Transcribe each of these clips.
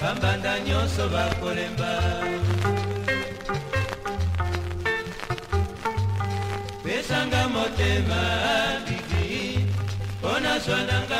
bambanda nyonso bakolemba pesanga motema biki mpo na zwa nanga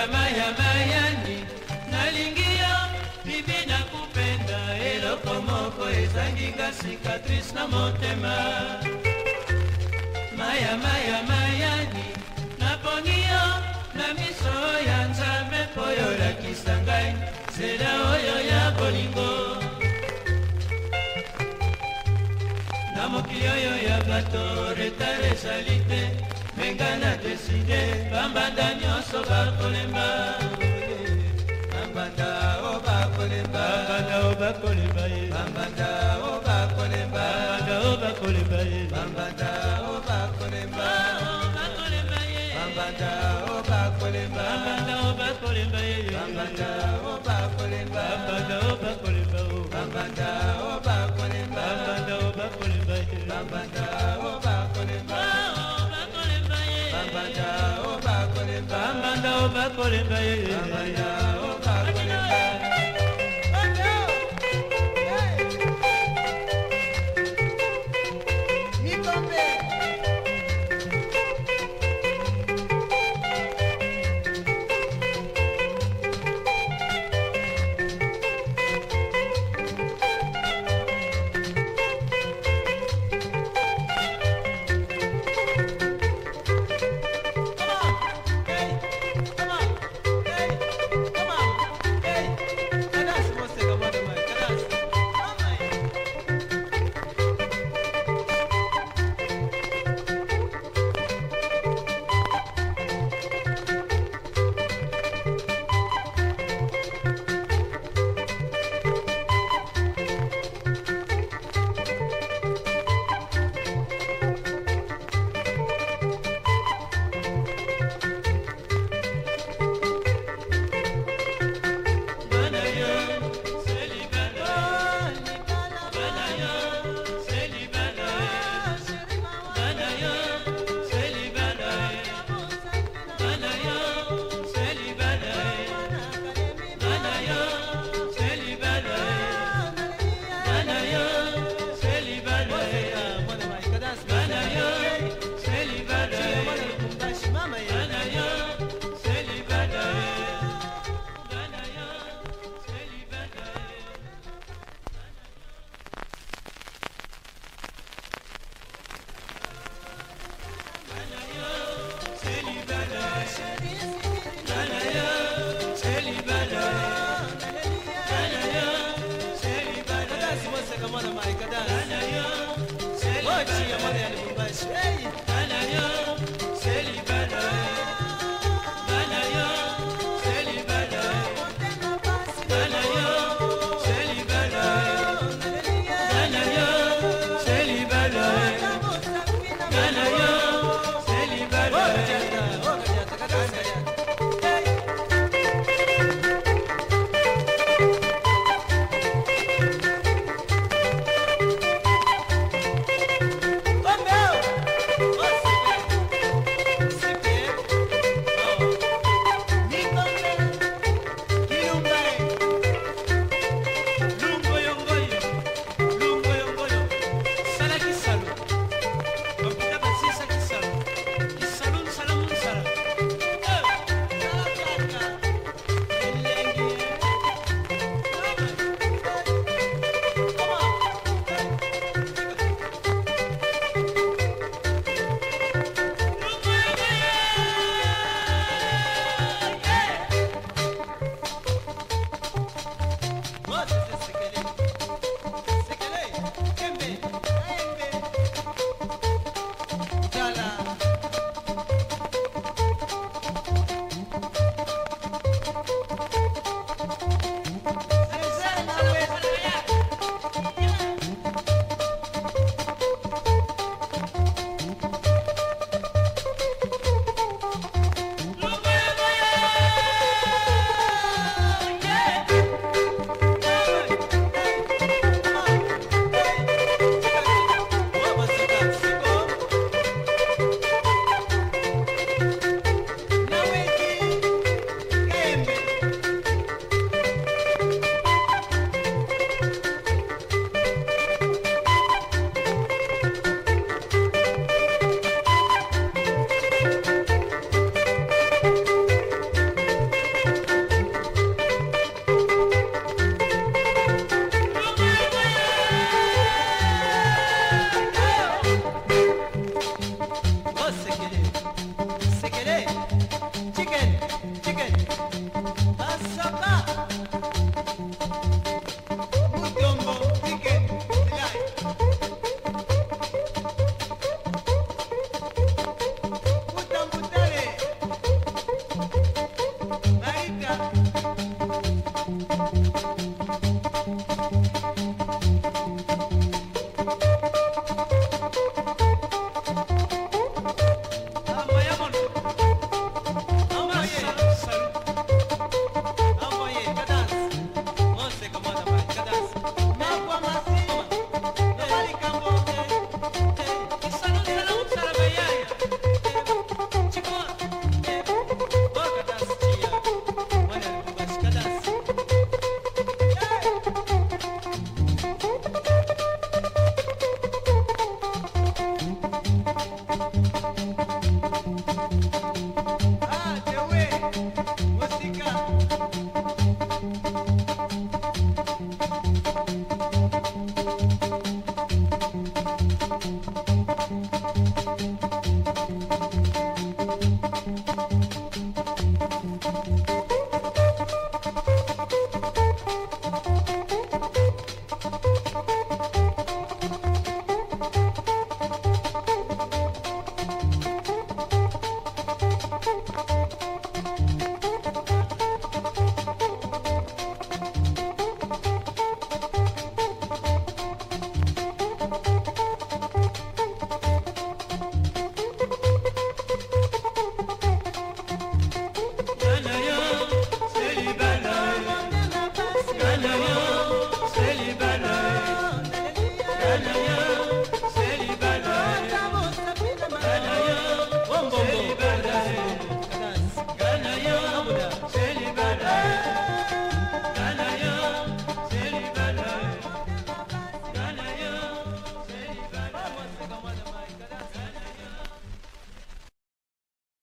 ya mayama yani nalingi yo bibi nakupenda eloko moko ezanginga cicatrice na motema mayamayama yani napongi yo na miso ya nzambe mpo yolakisa ngai nzela oyo ya bolingo na mokili oyo ya bato retare ezali te menga na deside bambanda nyonso bakole kolemba ye bambanda o ba kolemba bambanda o ba kolemba o bambanda o ba kolemba bambanda o ba kolemba ye bambanda o ba kolemba o ba kolemba ye bambanda o ba kolemba bambanda o ba kolemba ye bambanda